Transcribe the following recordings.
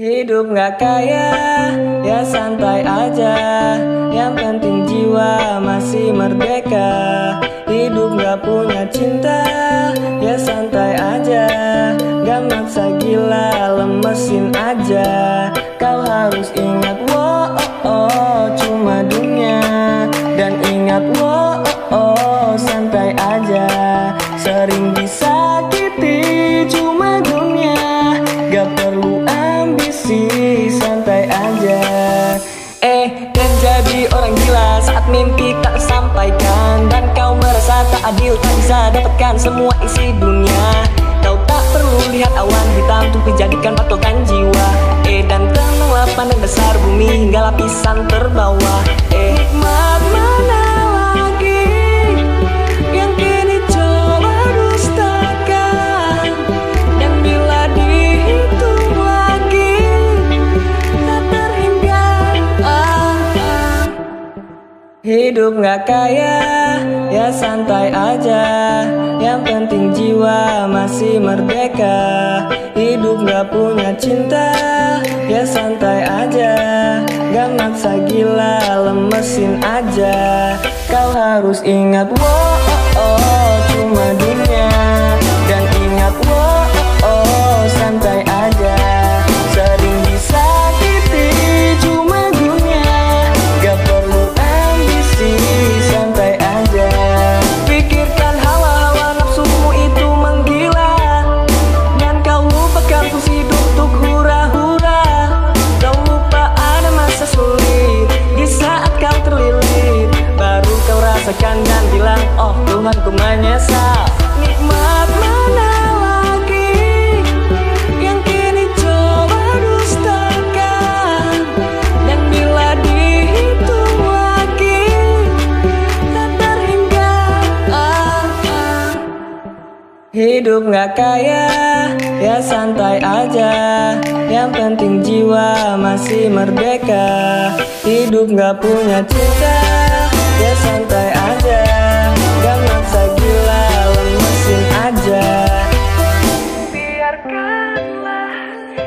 Hidup gak kaya, ya santai aja. Yang penting jiwa masih merdeka. Hidup gak punya cinta, ya santai aja. Gak maksa gila, lemesin aja. Kau harus ingat, wow, oh, oh, cuma dunia. Dan ingat, wow, oh, oh, santai aja. Sering disakiti, orang gila. Saat mimpi tak tersampaikan Dan kau merasa tak adil, tak bisa dapatkan semua isi dunia. Kau tak perlu lihat awan hitam untuk dijadikan patokan jiwa. Eh, dan tenanglah pandang dasar bumi hingga lapisan terbawah Hidup gak kaya, ya santai aja. Yang penting jiwa masih merdeka. Hidup gak punya cinta, ya santai aja. Gak maksa gila, lemesin aja. Kau harus ingat, wow, Hidup gak kaya, ya santai aja. Yang penting jiwa masih merdeka. Hidup gak punya cinta, ya santai aja. Gak maksa gila, lemesin aja. Biarkanlah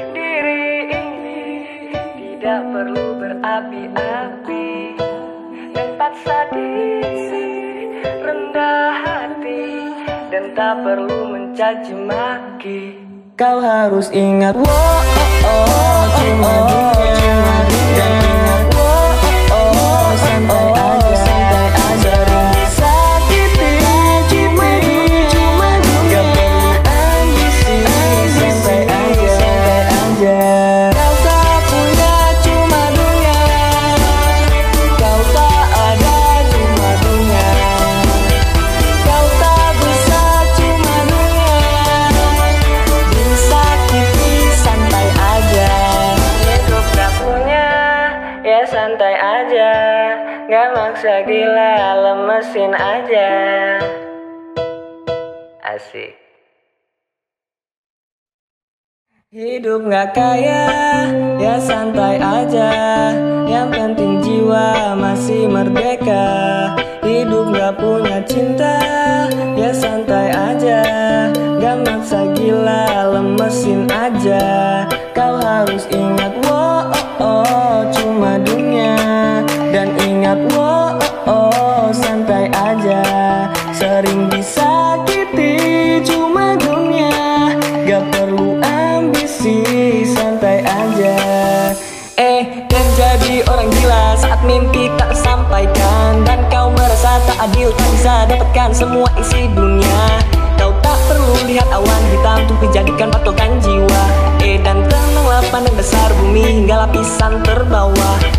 diri ini Tidak perlu berapi-api. Dan paksa rendah hati Dan tak perlu mencaci maki. Kau harus ingat. Wow, oh, oh, cuma dunia aja. Gak maksa gila lemesin aja. Asik. Hidup gak kaya, ya santai aja. Yang penting jiwa masih merdeka. Hidup gak punya cinta, ya santai aja. Gak maksa gila, lemesin aja Sering disakiti, cuma dunia. Gak perlu ambisi, santai aja. Eh, dan jadi orang gila saat mimpi tak tersampaikan Dan kau merasa tak adil, tak bisa dapatkan semua isi dunia. Kau tak perlu lihat awan hitam untuk dijadikan patokan jiwa. Eh, dan tenanglah pandang dasar bumi hingga lapisan terbawah